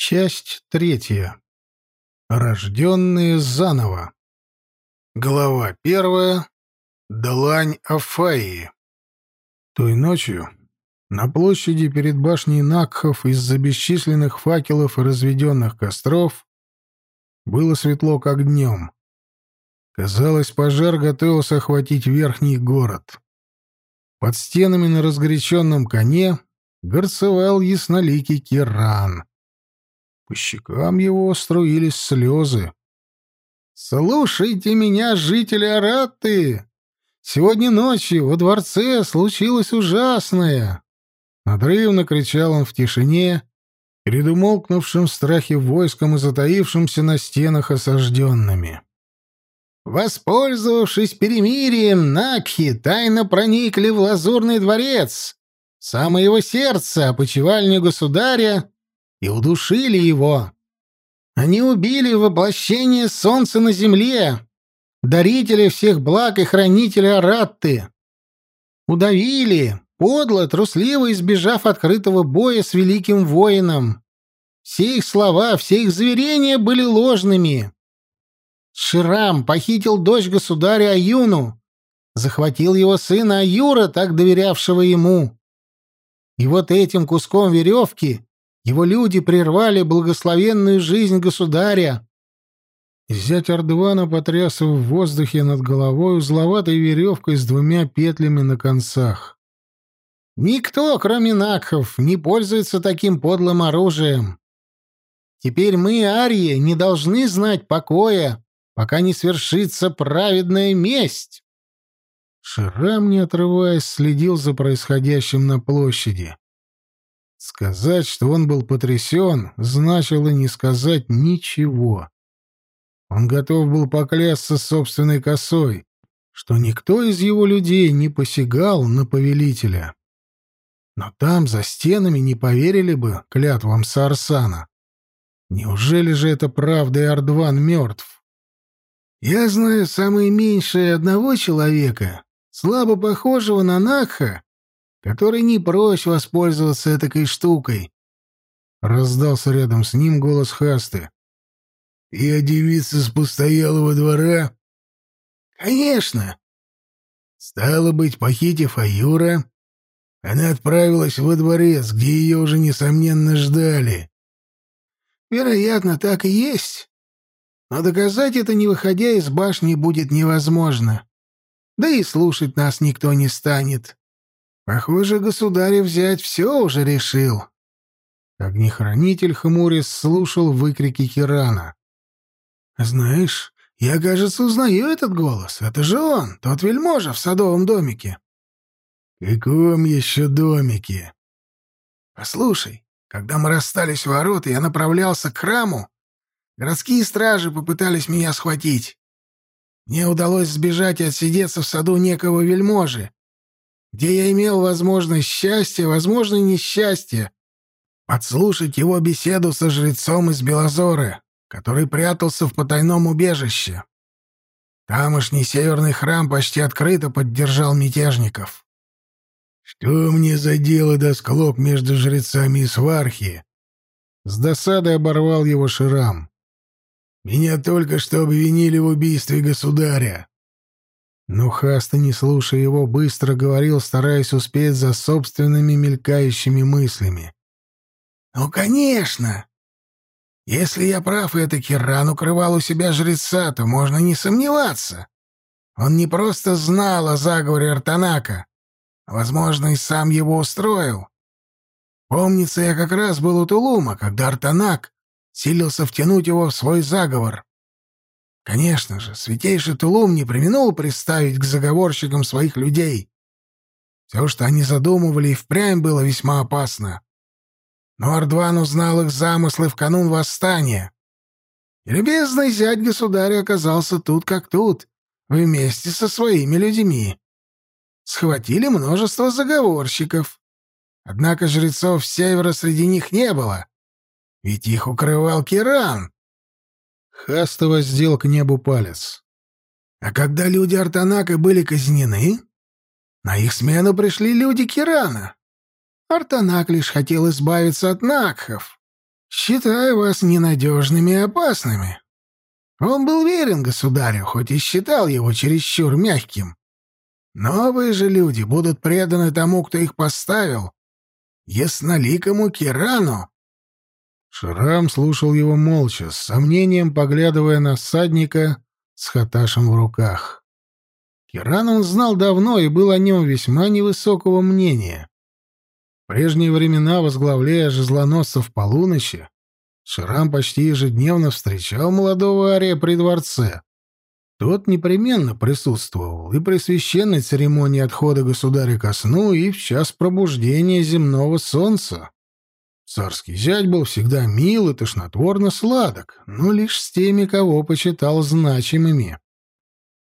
Часть третья. Рожденные заново. Глава первая. Длань Афаи. Той ночью на площади перед башней Накхов из-за бесчисленных факелов и разведенных костров было светло, как днем. Казалось, пожар готовился охватить верхний город. Под стенами на разгоряченном коне горцевал ясноликий Киран. По щекам его струились слезы. «Слушайте меня, жители Аратты! Сегодня ночью во дворце случилось ужасное!» Надрывно кричал он в тишине, перед умолкнувшим в страхе войском и затаившимся на стенах осажденными. Воспользовавшись перемирием, Накхи тайно проникли в Лазурный дворец, самое его сердце, опочивальню государя, и удушили его. Они убили воплощение солнца на земле, дарителя всех благ и хранителя Аратты. Удавили, подло, трусливо избежав открытого боя с великим воином. Все их слова, все их заверения были ложными. Ширам похитил дочь государя Аюну, захватил его сына Аюра, так доверявшего ему. И вот этим куском веревки его люди прервали благословенную жизнь государя. Зять Ардвана потряс в воздухе над головой узловатой веревкой с двумя петлями на концах. Никто, кроме Накхов, не пользуется таким подлым оружием. Теперь мы, Арии, не должны знать покоя, пока не свершится праведная месть. Шрам, не отрываясь, следил за происходящим на площади. Сказать, что он был потрясен, значило не сказать ничего. Он готов был поклясться собственной косой, что никто из его людей не посягал на повелителя. Но там, за стенами, не поверили бы клятвам Сарсана. Неужели же это правда и Ардван мертв? Я знаю самое меньшее одного человека, слабо похожего на Накха, который не прочь воспользоваться этой штукой. Раздался рядом с ним голос Хасты. «И о девице с постоялого двора?» «Конечно!» Стало быть, похитив Аюра, она отправилась во дворец, где ее уже, несомненно, ждали. Вероятно, так и есть. Но доказать это, не выходя из башни, будет невозможно. Да и слушать нас никто не станет. Похоже, государь взять все уже решил. Огнехранитель хмурясь слушал выкрики Кирана. «Знаешь, я, кажется, узнаю этот голос. Это же он, тот вельможа в садовом домике». «Каком еще домике?» «Послушай, когда мы расстались у ворот, я направлялся к храму. Городские стражи попытались меня схватить. Мне удалось сбежать и отсидеться в саду некого вельможи, где я имел возможность счастья, возможно, несчастья, подслушать его беседу со жрецом из Белозоры, который прятался в потайном убежище. Тамошний северный храм почти открыто поддержал мятежников. «Что мне за дело до склок между жрецами и свархи?» С досадой оборвал его Ширам. «Меня только что обвинили в убийстве государя. Но Хаста, не слушая его, быстро говорил, стараясь успеть за собственными мелькающими мыслями. «Ну, конечно! Если я прав, и это Киран укрывал у себя жреца, то можно не сомневаться. Он не просто знал о заговоре Артанака, возможно, и сам его устроил. Помнится, я как раз был у Тулума, когда Артанак силился втянуть его в свой заговор. Конечно же, святейший Тулум не применул приставить к заговорщикам своих людей. Все, что они задумывали, и впрямь было весьма опасно. Но Ардван узнал их замыслы в канун восстания. И любезный зять государя оказался тут как тут, вместе со своими людьми. Схватили множество заговорщиков. Однако жрецов севера среди них не было. Ведь их укрывал Киран, Хаста воздел к небу палец. А когда люди Артанака были казнены, на их смену пришли люди Кирана. Артанак лишь хотел избавиться от Накхов. считаю вас ненадежными и опасными. Он был верен государю, хоть и считал его чересчур мягким. Новые же люди будут преданы тому, кто их поставил, ясноликому Кирану. Шрам слушал его молча, с сомнением поглядывая на всадника с хаташем в руках. Киран он знал давно и был о нем весьма невысокого мнения. В прежние времена, возглавляя жезлоносцев полуночи, Шрам почти ежедневно встречал молодого Ария при дворце. Тот непременно присутствовал и при священной церемонии отхода государя ко сну, и в час пробуждения земного солнца. Царский зять был всегда мил и тошнотворно сладок, но лишь с теми, кого почитал значимыми.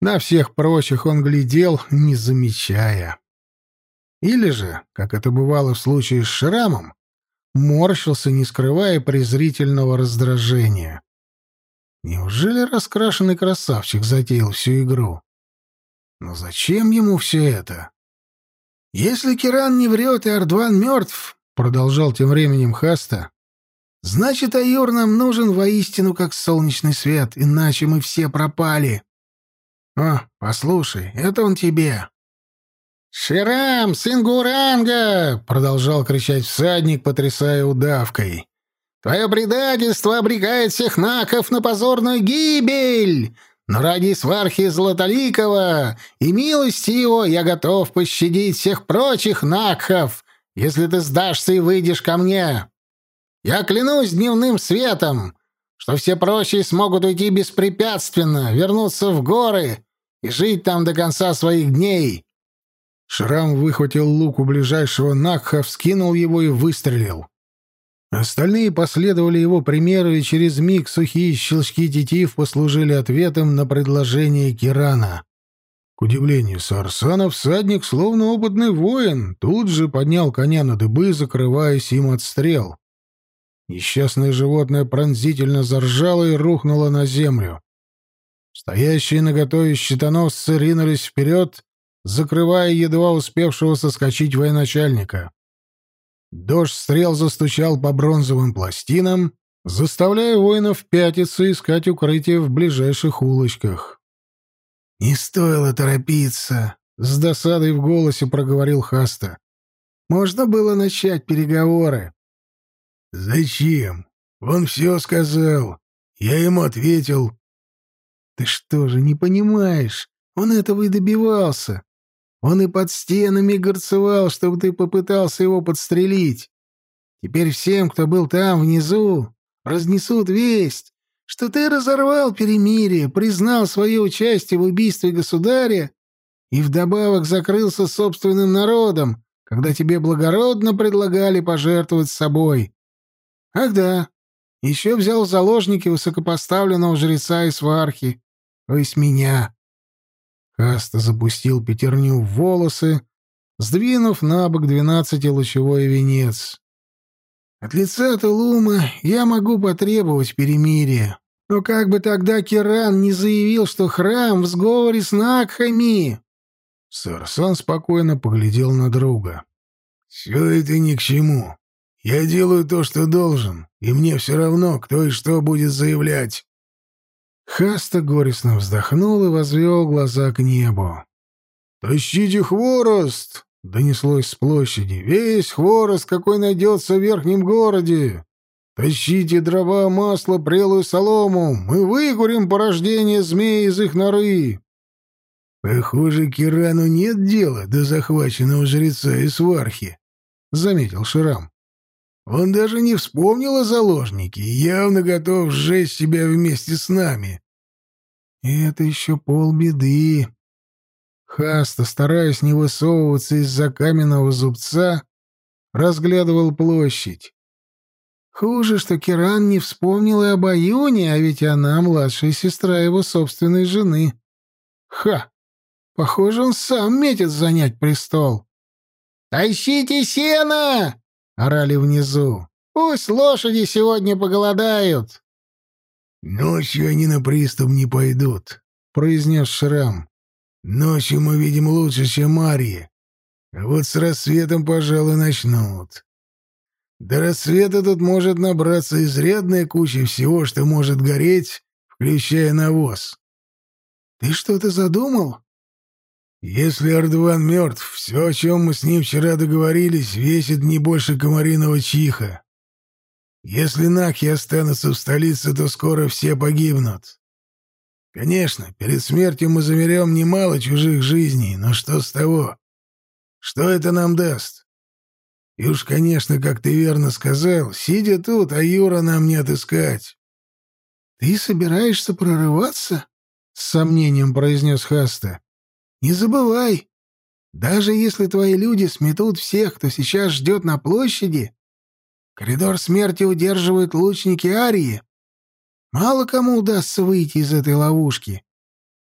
На всех прочих он глядел, не замечая. Или же, как это бывало в случае с Шрамом, морщился, не скрывая презрительного раздражения. Неужели раскрашенный красавчик затеял всю игру? Но зачем ему все это? Если Киран не врет и Ардван мертв, — продолжал тем временем Хаста, — значит, Аюр нам нужен воистину как солнечный свет, иначе мы все пропали. О, послушай, это он тебе. «Ширам, сын Гуранга!» — продолжал кричать всадник, потрясая удавкой. «Твое предательство обрекает всех наков на позорную гибель! Но ради свархи Златоликова и милости его я готов пощадить всех прочих накхов, если ты сдашься и выйдешь ко мне. Я клянусь дневным светом, что все прочие смогут уйти беспрепятственно, вернуться в горы и жить там до конца своих дней». Шрам выхватил лук у ближайшего Накха, вскинул его и выстрелил. Остальные последовали его примеру, и через миг сухие щелчки тетив послужили ответом на предложение Кирана. К удивлению Сарсана, всадник, словно опытный воин, тут же поднял коня на дыбы, закрываясь им от стрел. Несчастное животное пронзительно заржало и рухнуло на землю. Стоящие наготове щитоносцы ринулись вперед, закрывая едва успевшего соскочить военачальника. Дождь стрел застучал по бронзовым пластинам, заставляя воинов пятиться и искать укрытие в ближайших улочках. «Не стоило торопиться», — с досадой в голосе проговорил Хаста. «Можно было начать переговоры». «Зачем? Он все сказал. Я ему ответил». «Ты что же, не понимаешь? Он этого и добивался. Он и под стенами горцевал, чтобы ты попытался его подстрелить. Теперь всем, кто был там внизу, разнесут весть, что ты разорвал перемирие, признал свое участие в убийстве государя и вдобавок закрылся собственным народом, когда тебе благородно предлагали пожертвовать собой. Ах да, еще взял в заложники высокопоставленного жреца из Вархи, то есть меня. Каста запустил пятерню в волосы, сдвинув на бок двенадцатилучевой венец. От лица Тулума я могу потребовать перемирия. Но как бы тогда Киран не заявил, что храм в сговоре с Накхами? Сарсан спокойно поглядел на друга. «Все это ни к чему. Я делаю то, что должен, и мне все равно, кто и что будет заявлять». Хаста горестно вздохнул и возвел глаза к небу. «Тащите хворост!» — донеслось с площади. «Весь хворост, какой найдется в верхнем городе! Тащите дрова, масло, прелую солому! Мы выкурим порождение змей из их норы!» «Похоже, Кирану нет дела до захваченного жреца из Вархи», — заметил Ширам. «Он даже не вспомнил о заложнике и явно готов сжечь себя вместе с нами». «Это еще полбеды», Хаста, стараясь не высовываться из-за каменного зубца, разглядывал площадь. Хуже, что Киран не вспомнил и об Аюне, а ведь она младшая сестра его собственной жены. Ха! Похоже, он сам метит занять престол. «Тащите сено!» — орали внизу. «Пусть лошади сегодня поголодают!» «Ночью они на приступ не пойдут», — произнес Шрам. Ночью мы видим лучше, чем Марьи. А вот с рассветом, пожалуй, начнут. До рассвета тут может набраться изрядная куча всего, что может гореть, включая навоз. Ты что-то задумал? Если Ардван мертв, все, о чем мы с ним вчера договорились, весит не больше комариного чиха. Если Нахи останутся в столице, то скоро все погибнут. Конечно, перед смертью мы замерем немало чужих жизней, но что с того? Что это нам даст? И уж, конечно, как ты верно сказал, сидя тут, а Юра нам не отыскать. — Ты собираешься прорываться? — с сомнением произнес Хаста. — Не забывай, даже если твои люди сметут всех, кто сейчас ждет на площади, коридор смерти удерживают лучники Арии. Мало кому удастся выйти из этой ловушки.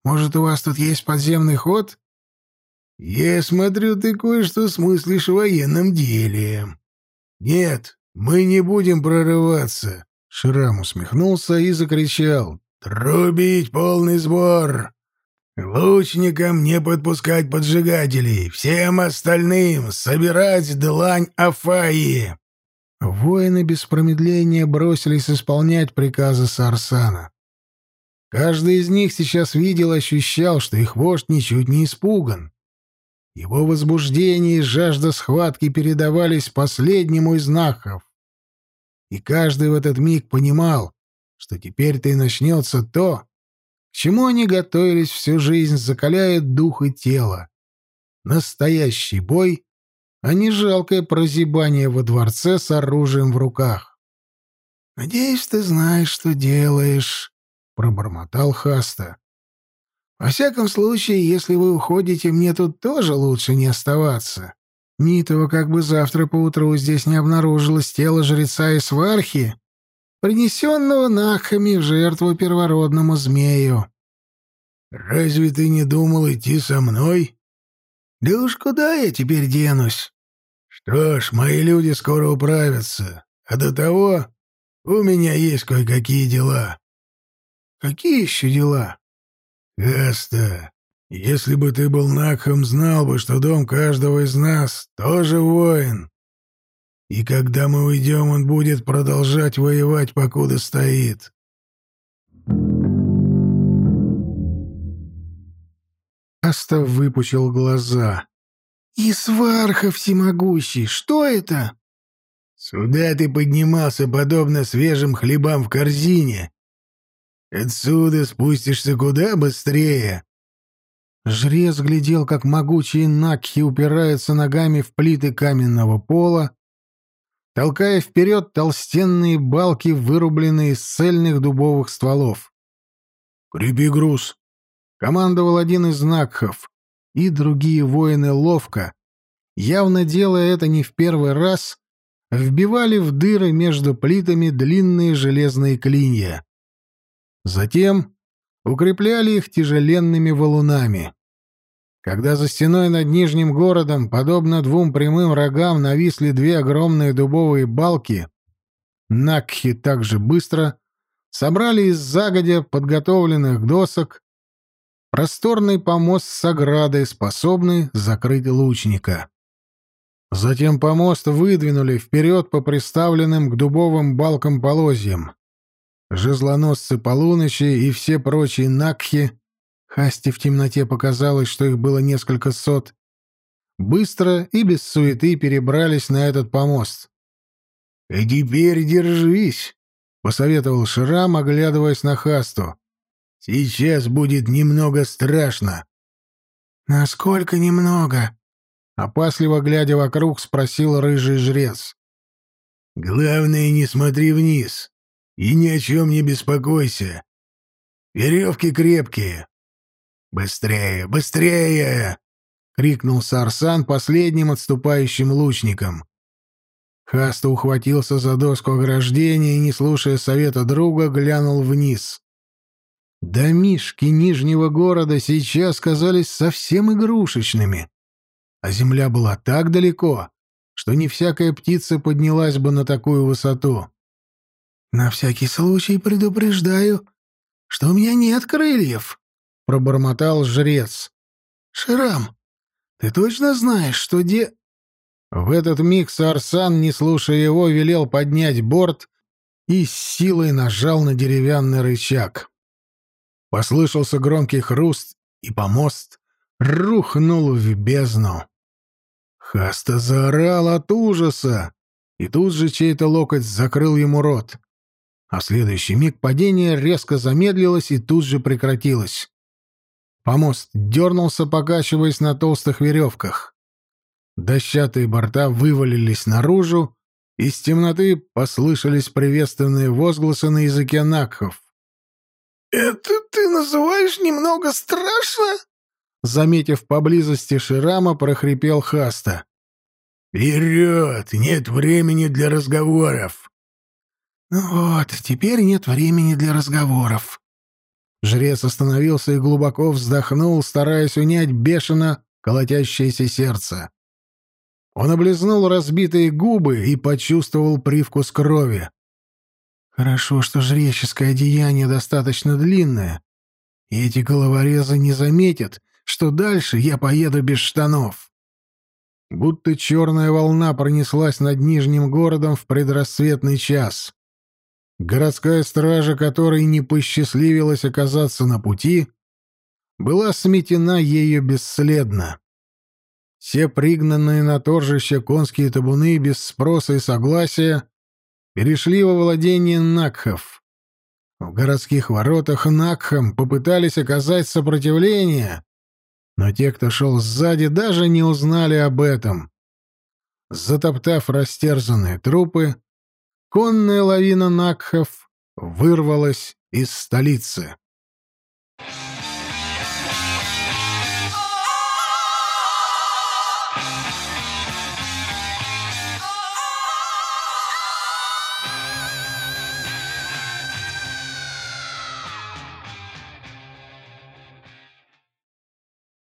Может, у вас тут есть подземный ход? Я смотрю, ты кое-что смыслишь в военном деле. Нет, мы не будем прорываться. Шрам усмехнулся и закричал. «Трубить полный сбор! Лучникам не подпускать поджигателей, всем остальным собирать длань Афаи!» Воины без промедления бросились исполнять приказы Сарсана. Каждый из них сейчас видел и ощущал, что их вождь ничуть не испуган. Его возбуждение и жажда схватки передавались последнему из нахов. И каждый в этот миг понимал, что теперь-то и начнется то, к чему они готовились всю жизнь, закаляет дух и тело. Настоящий бой а не жалкое прозябание во дворце с оружием в руках. «Надеюсь, ты знаешь, что делаешь», — пробормотал Хаста. «Во всяком случае, если вы уходите, мне тут тоже лучше не оставаться. Нитова как бы завтра поутру здесь не обнаружилось тело жреца и свархи, принесенного нахами в жертву первородному змею». «Разве ты не думал идти со мной?» «Да уж куда я теперь денусь?» Что ж, мои люди скоро управятся. А до того у меня есть кое-какие дела. Какие еще дела? Каста, если бы ты был Накхом, знал бы, что дом каждого из нас тоже воин. И когда мы уйдем, он будет продолжать воевать, покуда стоит. Аста выпучил глаза. «Исварха всемогущий! Что это?» «Сюда ты поднимался, подобно свежим хлебам в корзине. Отсюда спустишься куда быстрее». Жрец глядел, как могучие накхи упираются ногами в плиты каменного пола, толкая вперед толстенные балки, вырубленные из цельных дубовых стволов. «Крепи груз!» — командовал один из накхов и другие воины ловко, явно делая это не в первый раз, вбивали в дыры между плитами длинные железные клинья. Затем укрепляли их тяжеленными валунами. Когда за стеной над Нижним городом, подобно двум прямым рогам, нависли две огромные дубовые балки, Накхи также быстро собрали из загодя подготовленных досок Просторный помост с оградой, способный закрыть лучника. Затем помост выдвинули вперед по приставленным к дубовым балкам полозьям. Жезлоносцы полуночи и все прочие накхи, Хасти в темноте показалось, что их было несколько сот, быстро и без суеты перебрались на этот помост. «И теперь держись», — посоветовал Шрам, оглядываясь на Хасту. Сейчас будет немного страшно. Насколько немного? Опасливо глядя вокруг, спросил рыжий жрец. Главное, не смотри вниз и ни о чем не беспокойся. Веревки крепкие. Быстрее, быстрее! крикнул Сарсан последним отступающим лучником. Хаста ухватился за доску ограждения и, не слушая совета друга, глянул вниз. Домишки Нижнего города сейчас казались совсем игрушечными, а земля была так далеко, что не всякая птица поднялась бы на такую высоту. «На всякий случай предупреждаю, что у меня нет крыльев», — пробормотал жрец. «Шрам, ты точно знаешь, что де...» В этот миг Сарсан, не слушая его, велел поднять борт и с силой нажал на деревянный рычаг. Послышался громкий хруст, и помост рухнул в бездну. Хаста заорал от ужаса, и тут же чей-то локоть закрыл ему рот. А следующий миг падение резко замедлилось и тут же прекратилось. Помост дернулся, покачиваясь на толстых веревках. Дощатые борта вывалились наружу, из темноты послышались приветственные возгласы на языке накхов. «Это ты называешь немного страшно?» Заметив поблизости Ширама, прохрипел Хаста. «Вперед! Нет времени для разговоров!» «Ну вот, теперь нет времени для разговоров». Жрец остановился и глубоко вздохнул, стараясь унять бешено колотящееся сердце. Он облизнул разбитые губы и почувствовал привкус крови. Хорошо, что жреческое одеяние достаточно длинное, и эти головорезы не заметят, что дальше я поеду без штанов. Будто черная волна пронеслась над Нижним городом в предрассветный час. Городская стража, которой не посчастливилось оказаться на пути, была сметена ею бесследно. Все пригнанные на торжище конские табуны без спроса и согласия перешли во владение Накхов. В городских воротах Накхам попытались оказать сопротивление, но те, кто шел сзади, даже не узнали об этом. Затоптав растерзанные трупы, конная лавина Накхов вырвалась из столицы.